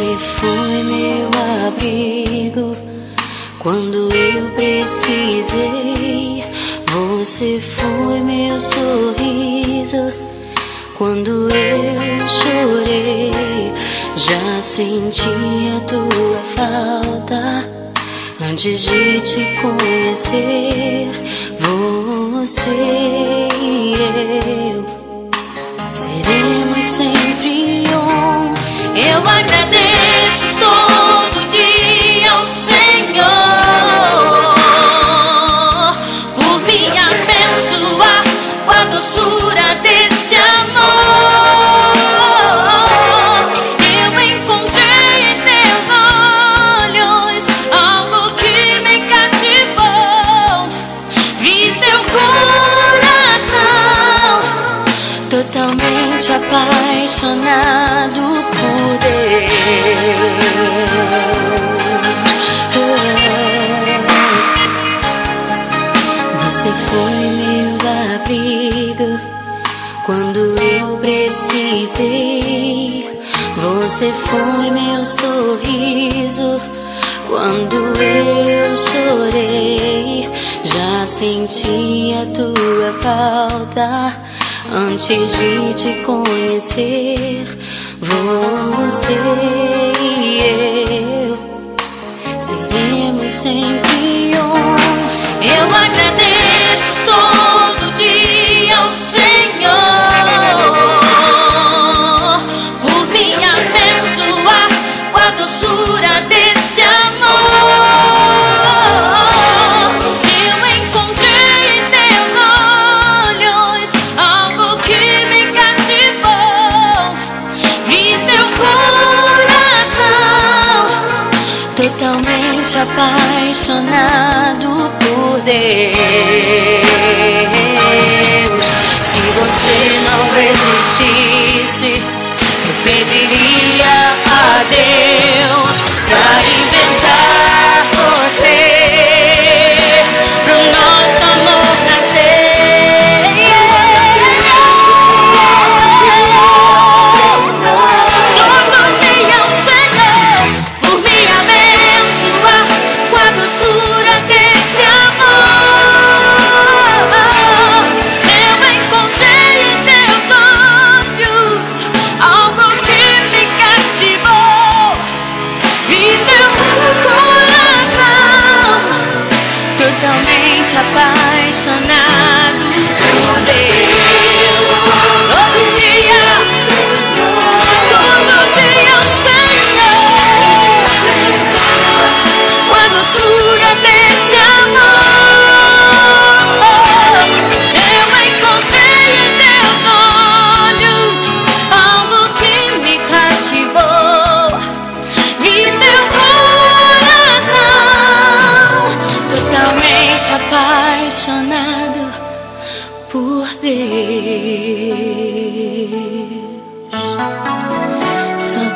Você foi meu abrigo quando eu precisei. Você foi meu sorriso quando eu chorei. Já senti a tua falta antes de te conhecer. Você e eu seremos sempre um. Eu agradeço totalmente apaixonado por Deus. Você foi meu abrigo quando eu precisei. Você foi meu sorriso quando eu chorei. Já senti a tua falta antes de te conhecer. Você e eu seremos sempre um. Eu agradeço me abençoar com a doçura desse amor. Eu encontrei em teus olhos algo que me cativou. Vi teu coração totalmente apaixonado por Deus. Se você não existisse, eu pediria a Deus pra coração totalmente apaixonado apaixonado por Deus. Só